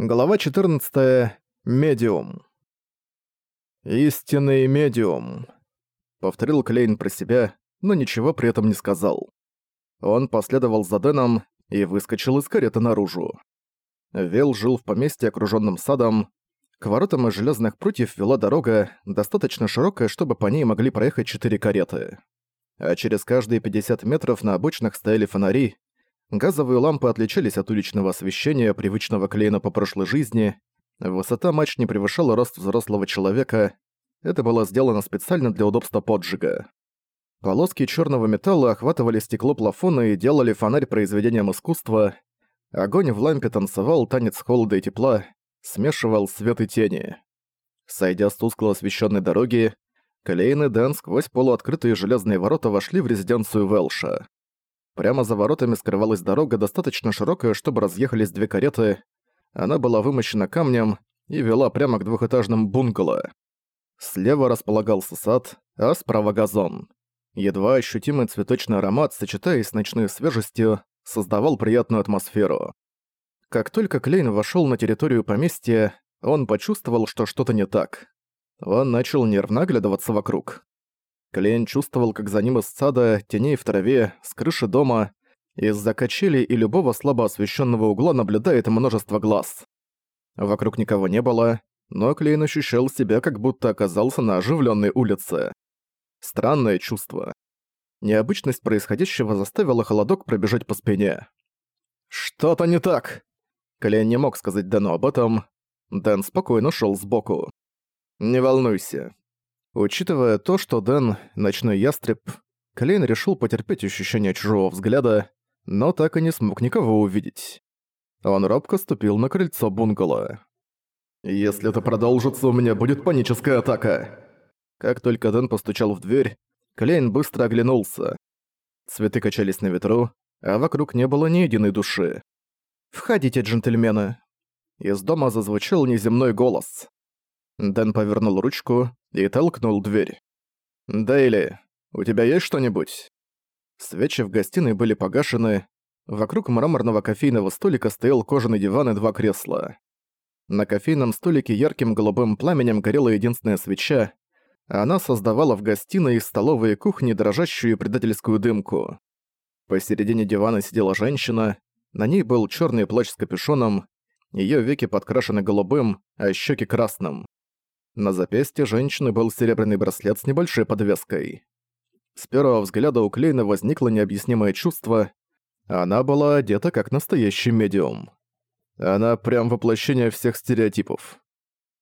Глава 14. Медиум. «Истинный медиум», — повторил Клейн про себя, но ничего при этом не сказал. Он последовал за Дэном и выскочил из кареты наружу. Вел жил в поместье, окружённом садом. К воротам из железных прутьев вела дорога, достаточно широкая, чтобы по ней могли проехать четыре кареты. А через каждые 50 метров на обочинах стояли фонари, Газовые лампы отличались от уличного освещения, привычного клеена по прошлой жизни. Высота мач не превышала рост взрослого человека. Это было сделано специально для удобства поджига. Полоски черного металла охватывали стекло плафона и делали фонарь произведением искусства. Огонь в лампе танцевал танец холода и тепла, смешивал свет и тени. Сойдя с тускло освещенной дороги, Клейн и Дэн сквозь полуоткрытые железные ворота вошли в резиденцию Велша. Прямо за воротами скрывалась дорога, достаточно широкая, чтобы разъехались две кареты. Она была вымощена камнем и вела прямо к двухэтажным бунгало. Слева располагался сад, а справа газон. Едва ощутимый цветочный аромат, сочетаясь с ночной свежестью, создавал приятную атмосферу. Как только Клейн вошёл на территорию поместья, он почувствовал, что что-то не так. Он начал нервно оглядываться вокруг. Клейн чувствовал, как за ним из сада, теней в траве, с крыши дома, из-за качели и любого слабо освещенного угла наблюдает множество глаз. Вокруг никого не было, но Клейн ощущал себя, как будто оказался на оживленной улице. Странное чувство. Необычность происходящего заставила холодок пробежать по спине. «Что-то не так!» Клейн не мог сказать Дэну об этом. Дэн спокойно шел сбоку. «Не волнуйся, Учитывая то, что Дэн — ночной ястреб, Клейн решил потерпеть ощущение чужого взгляда, но так и не смог никого увидеть. Он робко ступил на крыльцо бунгало. «Если это продолжится, у меня будет паническая атака!» Как только Дэн постучал в дверь, Клейн быстро оглянулся. Цветы качались на ветру, а вокруг не было ни единой души. «Входите, джентльмены!» Из дома зазвучал неземной голос. Дэн повернул ручку и толкнул дверь. «Дейли, у тебя есть что-нибудь?» Свечи в гостиной были погашены. Вокруг мраморного кофейного столика стоял кожаный диван и два кресла. На кофейном столике ярким голубым пламенем горела единственная свеча. Она создавала в гостиной и столовой кухне дрожащую предательскую дымку. Посередине дивана сидела женщина. На ней был черный плащ с капюшоном. Ее веки подкрашены голубым, а щеки красным. На запястье женщины был серебряный браслет с небольшой подвеской. С первого взгляда у Клейна возникло необъяснимое чувство. Она была одета как настоящий медиум. Она прям воплощение всех стереотипов.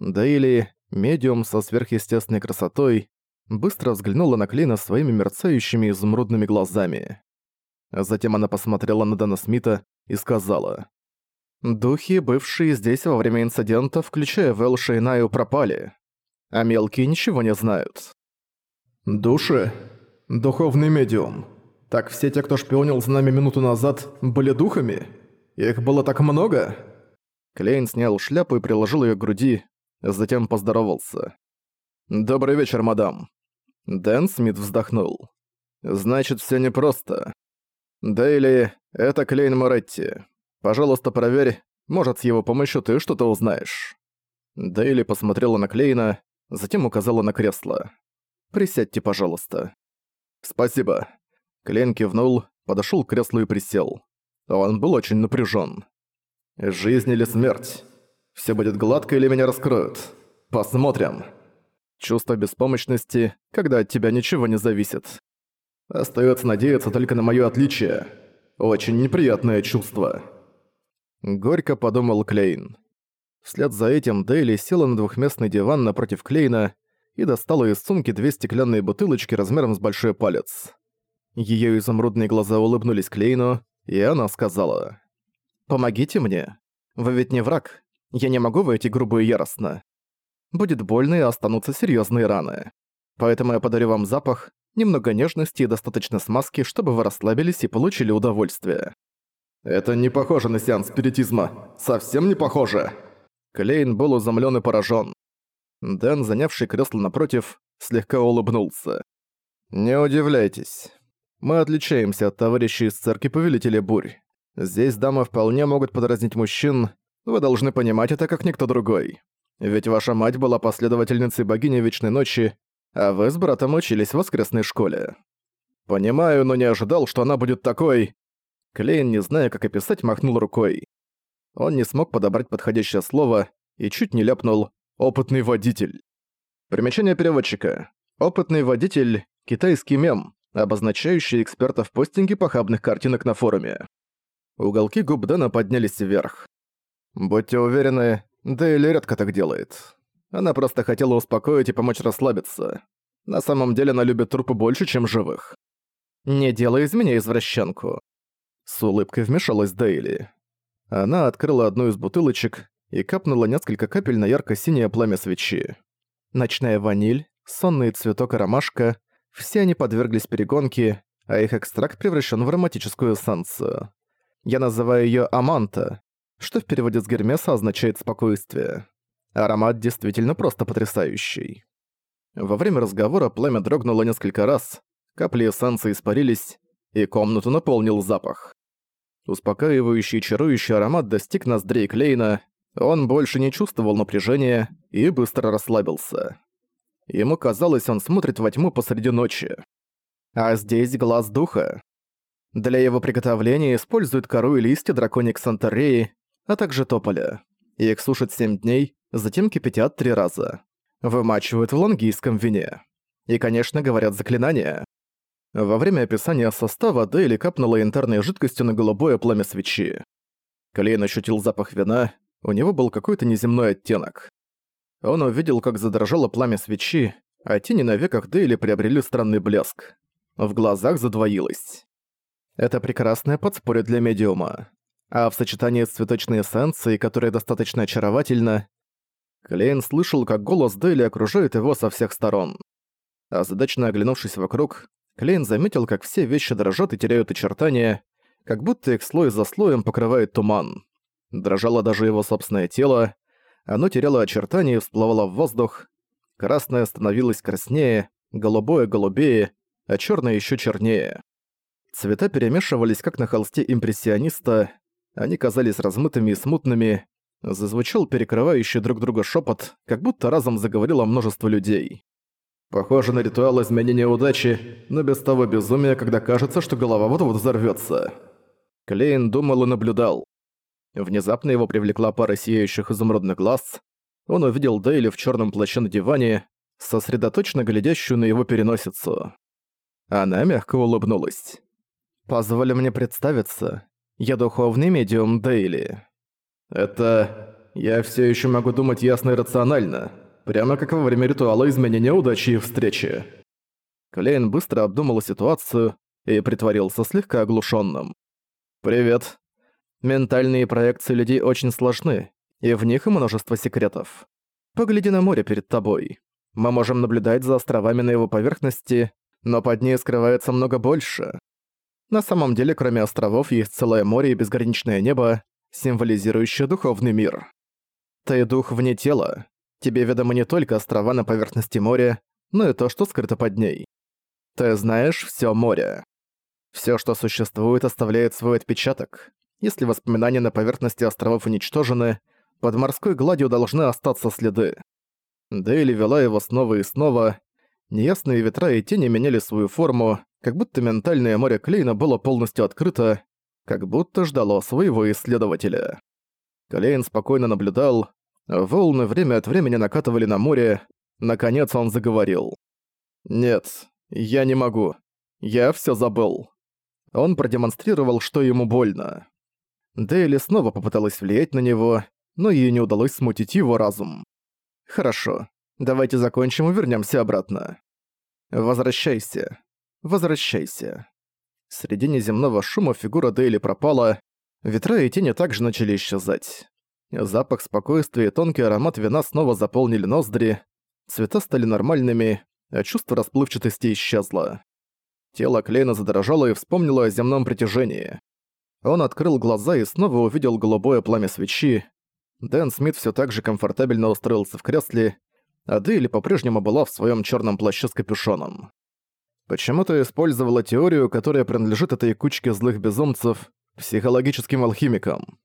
Да или медиум со сверхъестественной красотой быстро взглянула на Клейна своими мерцающими изумрудными глазами. Затем она посмотрела на Дана Смита и сказала. «Духи, бывшие здесь во время инцидента, включая Вэлша и Наю, пропали а мелкие ничего не знают. Души? Духовный медиум. Так все те, кто шпионил за нами минуту назад, были духами? Их было так много? Клейн снял шляпу и приложил ее к груди, затем поздоровался. «Добрый вечер, мадам». Дэн Смит вздохнул. «Значит, все непросто. Дейли, это Клейн Моретти. Пожалуйста, проверь, может, с его помощью ты что-то узнаешь». Дейли посмотрела на Клейна, затем указала на кресло. «Присядьте, пожалуйста». «Спасибо». Клейн кивнул, подошёл к креслу и присел. Он был очень напряжён. «Жизнь или смерть? Всё будет гладко или меня раскроют? Посмотрим». Чувство беспомощности, когда от тебя ничего не зависит. Остаётся надеяться только на моё отличие. Очень неприятное чувство. Горько подумал Клейн. Вслед за этим Дейли села на двухместный диван напротив Клейна и достала из сумки две стеклянные бутылочки размером с большой палец. Её изумрудные глаза улыбнулись Клейну, и она сказала. «Помогите мне. Вы ведь не враг. Я не могу войти грубо и яростно. Будет больно и останутся серьёзные раны. Поэтому я подарю вам запах, немного нежности и достаточно смазки, чтобы вы расслабились и получили удовольствие». «Это не похоже на сеанс спиритизма. Совсем не похоже!» Клейн был изумлен и поражен. Дэн, занявший кресло напротив, слегка улыбнулся. «Не удивляйтесь. Мы отличаемся от товарищей из церкви Повелителя Бурь. Здесь дамы вполне могут подразнить мужчин, Вы должны понимать это как никто другой. Ведь ваша мать была последовательницей богини Вечной Ночи, а вы с братом учились в воскресной школе. Понимаю, но не ожидал, что она будет такой... Клейн, не зная, как описать, махнул рукой. Он не смог подобрать подходящее слово и чуть не ляпнул «опытный водитель». Примечание переводчика. «Опытный водитель» — китайский мем, обозначающий экспертов постинги похабных картинок на форуме. Уголки губ Дэна поднялись вверх. «Будьте уверены, Дейли редко так делает. Она просто хотела успокоить и помочь расслабиться. На самом деле она любит трупы больше, чем живых. «Не делай из меня извращенку». С улыбкой вмешалась Дейли. Она открыла одну из бутылочек и капнула несколько капель на ярко-синее пламя свечи. Ночная ваниль, сонный цветок и ромашка — все они подверглись перегонке, а их экстракт превращен в ароматическую эссенцию. Я называю ее «Аманта», что в переводе с Гермеса означает «спокойствие». Аромат действительно просто потрясающий. Во время разговора пламя дрогнуло несколько раз, капли эссенции испарились, и комнату наполнил запах. Успокаивающий чарующий аромат достиг ноздрей Клейна, он больше не чувствовал напряжения и быстро расслабился. Ему казалось, он смотрит во тьму посреди ночи. А здесь глаз духа. Для его приготовления используют кору и листья драконик Сантереи, а также тополя. Их сушат 7 дней, затем кипятят три раза. Вымачивают в лонгийском вине. И, конечно, говорят заклинания. Во время описания состава Дейли капнула янтарной жидкостью на голубое пламя свечи. Клейн ощутил запах вина, у него был какой-то неземной оттенок. Он увидел, как задрожало пламя свечи, а тени на веках Дейли приобрели странный блеск. В глазах задвоилось. Это прекрасное подспорье для медиума а в сочетании с цветочной эссенцией, которая достаточно очаровательна, Клейн слышал, как голос Дейли окружает его со всех сторон. А задачно оглянувшись вокруг, Клейн заметил, как все вещи дрожат и теряют очертания, как будто их слой за слоем покрывает туман. Дрожало даже его собственное тело, оно теряло очертания и всплывало в воздух, красное становилось краснее, голубое — голубее, а черное еще чернее. Цвета перемешивались, как на холсте импрессиониста, они казались размытыми и смутными. Зазвучал перекрывающий друг друга шепот, как будто разом заговорило множество людей. Похоже на ритуал изменения удачи, но без того безумия, когда кажется, что голова вот-вот взорвётся. Клейн думал и наблюдал. Внезапно его привлекла пара сияющих изумрудных глаз. Он увидел Дейли в чёрном плаще на диване, сосредоточенно глядящую на его переносицу. Она мягко улыбнулась. «Позволь мне представиться. Я духовный медиум Дейли. Это... Я все еще могу думать ясно и рационально. Прямо как во время ритуала изменения удачи и встречи. Клейн быстро обдумал ситуацию и притворился слегка оглушенным. «Привет. Ментальные проекции людей очень сложны, и в них множество секретов. Погляди на море перед тобой. Мы можем наблюдать за островами на его поверхности, но под ней скрывается много больше. На самом деле, кроме островов, есть целое море и безграничное небо, символизирующее духовный мир. Ты дух вне тела. Тебе ведомы не только острова на поверхности моря, но и то, что скрыто под ней. Ты знаешь все море. Все, что существует, оставляет свой отпечаток. Если воспоминания на поверхности островов уничтожены, под морской гладью должны остаться следы. Дейли вела его снова и снова. Неясные ветра и тени меняли свою форму, как будто ментальное море Клейна было полностью открыто, как будто ждало своего исследователя. Клейн спокойно наблюдал, волны время от времени накатывали на море, наконец он заговорил. «Нет, я не могу. Я всё забыл». Он продемонстрировал, что ему больно. Дейли снова попыталась влиять на него, но ей не удалось смутить его разум. «Хорошо, давайте закончим и вернёмся обратно. Возвращайся. Возвращайся. Среди неземного шума фигура Дейли пропала, ветра и тени также начали исчезать. Запах спокойствия и тонкий аромат вина снова заполнили ноздри, цвета стали нормальными, а чувство расплывчатости исчезло. Тело Клейна задрожало и вспомнило о земном притяжении. Он открыл глаза и снова увидел голубое пламя свечи. Дэн Смит все так же комфортабельно устроился в кресле, а Дейли по-прежнему была в своем черном плаще с капюшоном. Почему-то использовала теорию, которая принадлежит этой кучке злых безумцев, психологическим алхимикам.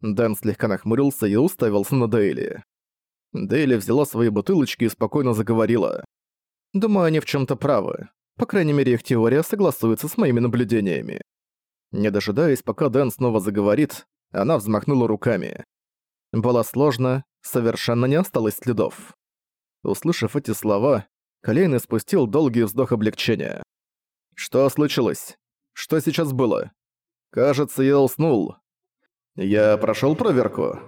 Дэн слегка нахмурился и уставился на Дейли. Дейли взяла свои бутылочки и спокойно заговорила. «Думаю, они в чем то правы. По крайней мере, их теория согласуется с моими наблюдениями». Не дожидаясь, пока Дэн снова заговорит, она взмахнула руками. Было сложно, совершенно не осталось следов. Услышав эти слова, Колейн испустил долгий вздох облегчения. «Что случилось? Что сейчас было?» «Кажется, я уснул. Я прошёл проверку.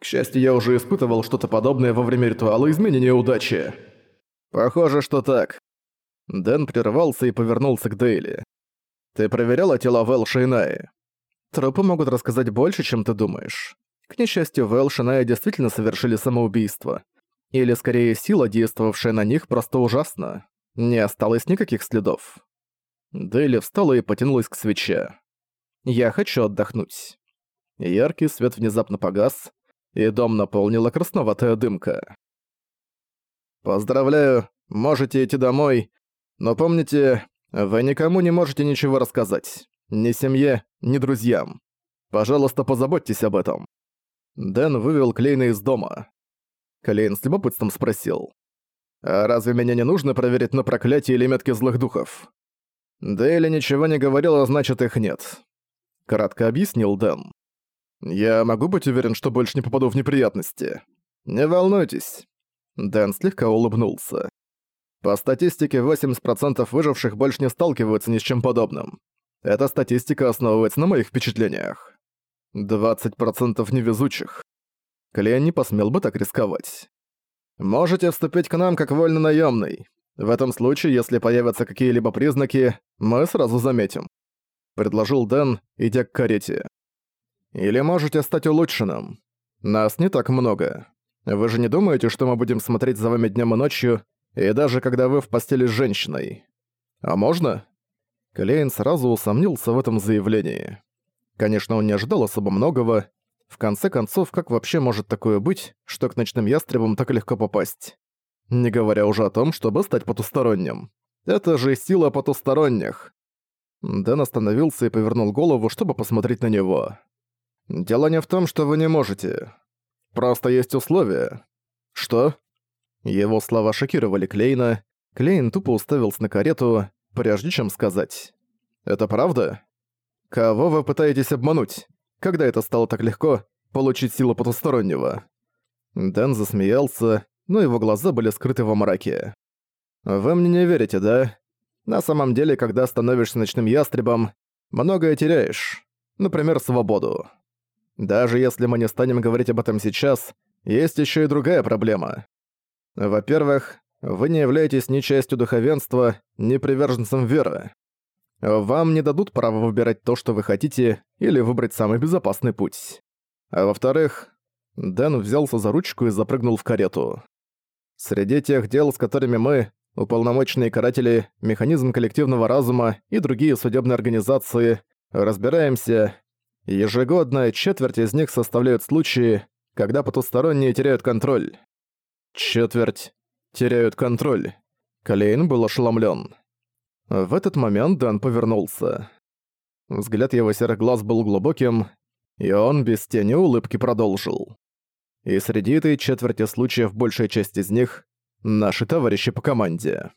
К счастью, я уже испытывал что-то подобное во время ритуала изменения удачи. Похоже, что так». Дэн прервался и повернулся к Дейли. «Ты проверяла тела Вэл Шейнаи?» «Трупы могут рассказать больше, чем ты думаешь. К несчастью, Вэл Шейнаи действительно совершили самоубийство. Или, скорее, сила, действовавшая на них, просто ужасна. Не осталось никаких следов. Дейли встала и потянулась к свече. «Я хочу отдохнуть». Яркий свет внезапно погас, и дом наполнила красноватая дымка. «Поздравляю, можете идти домой, но помните, вы никому не можете ничего рассказать. Ни семье, ни друзьям. Пожалуйста, позаботьтесь об этом». Дэн вывел Клейна из дома. Клейн с любопытством спросил. «А разве меня не нужно проверить на проклятие или метки злых духов?» «Дейли ничего не говорила, значит их нет», — кратко объяснил Дэн. «Я могу быть уверен, что больше не попаду в неприятности?» «Не волнуйтесь». Дэн слегка улыбнулся. По статистике, 80% выживших больше не сталкиваются ни с чем подобным. Эта статистика основывается на моих впечатлениях. 20% невезучих. Клиент не посмел бы так рисковать. Можете вступить к нам как вольно наемный. В этом случае, если появятся какие-либо признаки, мы сразу заметим. Предложил Дэн, идя к карете. Или можете стать улучшенным. Нас не так много. Вы же не думаете, что мы будем смотреть за вами днем и ночью, и даже когда вы в постели с женщиной? А можно? Клейн сразу усомнился в этом заявлении. Конечно, он не ожидал особо многого, в конце концов, как вообще может такое быть, что к ночным ястребам так легко попасть? Не говоря уже о том, чтобы стать потусторонним. Это же сила потусторонних. Дэн остановился и повернул голову, чтобы посмотреть на него. «Дело не в том, что вы не можете. Просто есть условия». «Что?» Его слова шокировали Клейна. Клейн тупо уставился на карету, прежде чем сказать. «Это правда? Кого вы пытаетесь обмануть? Когда это стало так легко получить силу потустороннего? Дэн засмеялся, но его глаза были скрыты во мраке. «Вы мне не верите, да? На самом деле, когда становишься ночным ястребом, многое теряешь. Например, свободу. Даже если мы не станем говорить об этом сейчас, есть еще и другая проблема. Во-первых, вы не являетесь ни частью духовенства, ни приверженцем веры. Вам не дадут права выбирать то, что вы хотите, или выбрать самый безопасный путь. А во-вторых, Дэн взялся за ручку и запрыгнул в карету. Среди тех дел, с которыми мы, уполномоченные каратели, механизм коллективного разума и другие судебные организации, разбираемся, ежегодно четверть из них составляют случаи, когда потусторонние теряют контроль. Четверть теряют контроль. Калейн был ошеломлен. В этот момент Дэн повернулся. Взгляд его серых глаз был глубоким, и он без тени улыбки продолжил. И среди этой четверти случаев большая часть из них — наши товарищи по команде.